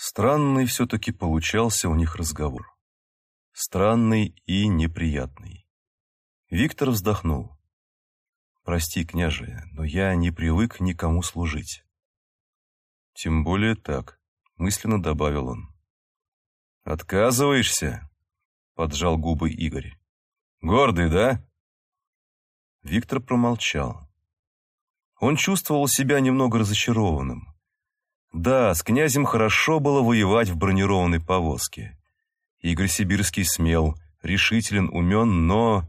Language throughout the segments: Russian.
Странный все-таки получался у них разговор. Странный и неприятный. Виктор вздохнул. «Прости, княже, но я не привык никому служить». «Тем более так», — мысленно добавил он. «Отказываешься?» — поджал губы Игорь. «Гордый, да?» Виктор промолчал. Он чувствовал себя немного разочарованным. Да, с князем хорошо было воевать в бронированной повозке. Игорь Сибирский смел, решителен, умен, но...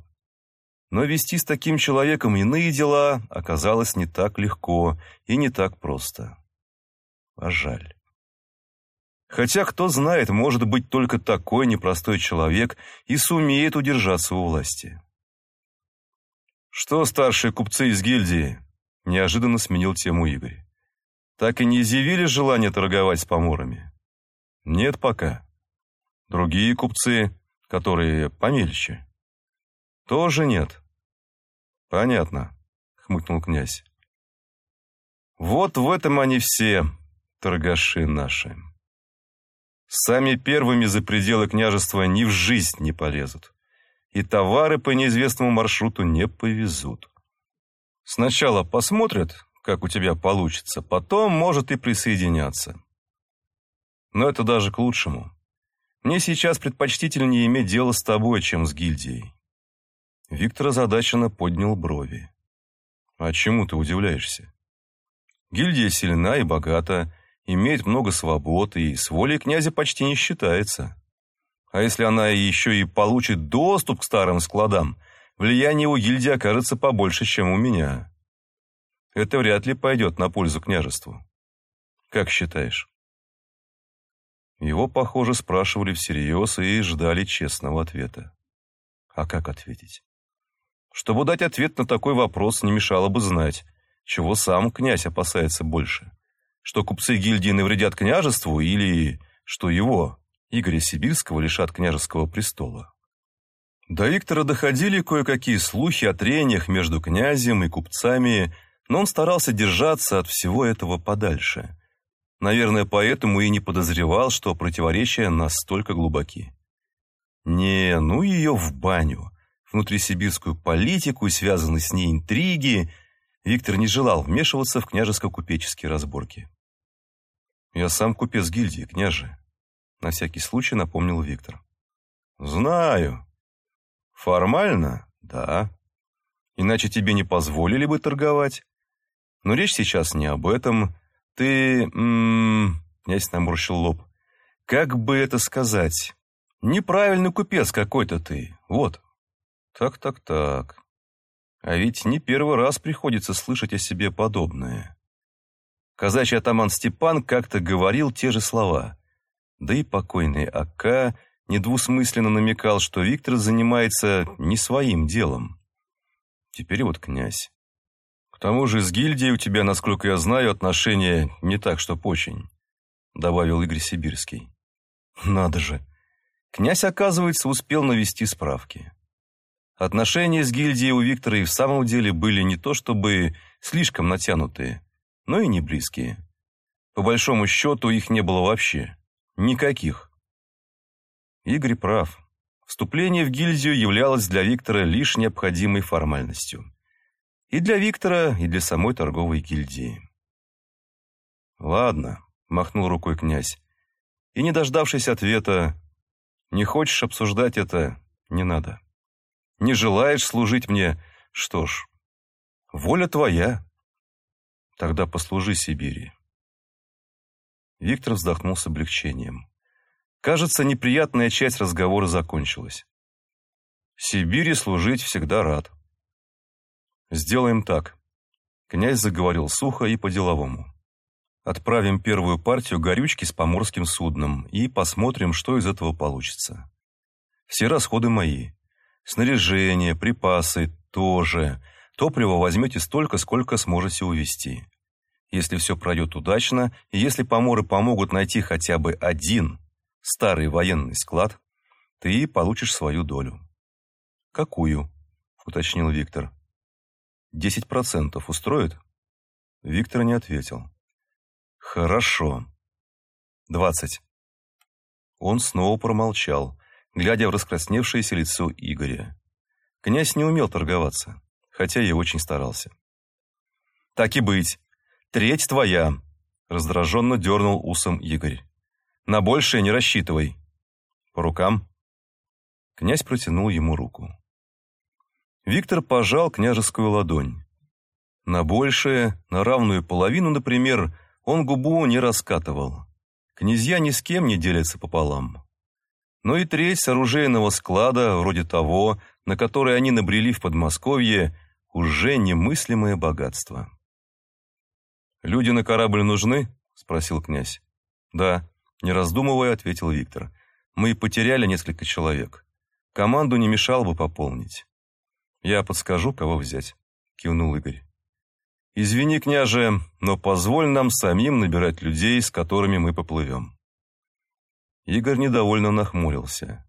Но вести с таким человеком иные дела оказалось не так легко и не так просто. А жаль. Хотя, кто знает, может быть, только такой непростой человек и сумеет удержаться у власти. «Что старшие купцы из гильдии?» – неожиданно сменил тему Игорь. «Так и не изъявили желание торговать с поморами?» «Нет пока. Другие купцы, которые помельче?» «Тоже нет». «Понятно», – хмыкнул князь. «Вот в этом они все, торгаши наши. Сами первыми за пределы княжества ни в жизнь не полезут и товары по неизвестному маршруту не повезут. Сначала посмотрят, как у тебя получится, потом, может, и присоединяться. Но это даже к лучшему. Мне сейчас предпочтительнее иметь дело с тобой, чем с гильдией. Виктор озадаченно поднял брови. А чему ты удивляешься? Гильдия сильна и богата, имеет много свобод и с волей князя почти не считается. А если она еще и получит доступ к старым складам, влияние у гильдии окажется побольше, чем у меня. Это вряд ли пойдет на пользу княжеству. Как считаешь? Его, похоже, спрашивали всерьез и ждали честного ответа. А как ответить? Чтобы дать ответ на такой вопрос, не мешало бы знать, чего сам князь опасается больше. Что купцы гильдии навредят княжеству или что его, Игоря Сибирского лишат княжеского престола. До Виктора доходили кое-какие слухи о трениях между князем и купцами, но он старался держаться от всего этого подальше. Наверное, поэтому и не подозревал, что противоречия настолько глубоки. Не, ну ее в баню. Внутрисибирскую политику и связанные с ней интриги Виктор не желал вмешиваться в княжеско-купеческие разборки. «Я сам купец гильдии, княже», на всякий случай напомнил Виктор. «Знаю. Формально, да. Иначе тебе не позволили бы торговать. Но речь сейчас не об этом. Ты... М -м, князь наморщил лоб. Как бы это сказать? Неправильный купец какой-то ты. Вот. Так-так-так. А ведь не первый раз приходится слышать о себе подобное. Казачий атаман Степан как-то говорил те же слова. Да и покойный Ака недвусмысленно намекал, что Виктор занимается не своим делом. Теперь вот князь. К тому же с гильдией у тебя, насколько я знаю, отношения не так, чтоб очень, добавил Игорь Сибирский. Надо же. Князь, оказывается, успел навести справки. Отношения с гильдией у Виктора и в самом деле были не то чтобы слишком натянутые, но и не близкие. По большому счету их не было вообще. Никаких. Игорь прав. Вступление в гильдию являлось для Виктора лишь необходимой формальностью. И для Виктора, и для самой торговой гильдии. «Ладно», — махнул рукой князь. И, не дождавшись ответа, «Не хочешь обсуждать это? Не надо. Не желаешь служить мне? Что ж, воля твоя. Тогда послужи Сибири». Виктор вздохнул с облегчением. Кажется, неприятная часть разговора закончилась. Сибири служить всегда рад. Сделаем так. Князь заговорил сухо и по-деловому. Отправим первую партию горючки с поморским судном и посмотрим, что из этого получится. Все расходы мои. Снаряжение, припасы тоже. Топливо возьмете столько, сколько сможете увезти. Если все пройдет удачно, и если поморы помогут найти хотя бы один старый военный склад, ты получишь свою долю. «Какую?» – уточнил Виктор. «Десять процентов устроит?» Виктор не ответил. «Хорошо. Двадцать. Он снова промолчал, глядя в раскрасневшееся лицо Игоря. Князь не умел торговаться, хотя и очень старался. «Так и быть. Треть твоя», — раздраженно дернул усом Игорь. «На большее не рассчитывай. По рукам?» Князь протянул ему руку. Виктор пожал княжескую ладонь. На большее, на равную половину, например, он губу не раскатывал. Князья ни с кем не делятся пополам. Но и треть с оружейного склада, вроде того, на который они набрели в Подмосковье, уже немыслимое богатство. «Люди на корабль нужны?» – спросил князь. «Да», – не раздумывая, ответил Виктор. «Мы потеряли несколько человек. Команду не мешало бы пополнить». «Я подскажу, кого взять», – кивнул Игорь. «Извини, княже, но позволь нам самим набирать людей, с которыми мы поплывем». Игорь недовольно нахмурился.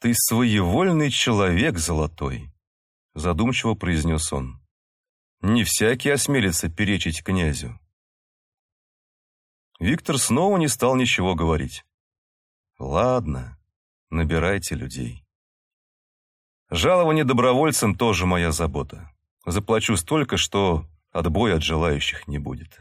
«Ты своевольный человек, Золотой», — задумчиво произнес он. «Не всякий осмелится перечить князю». Виктор снова не стал ничего говорить. «Ладно, набирайте людей». Жалование добровольцам тоже моя забота. Заплачу столько, что отбоя от желающих не будет.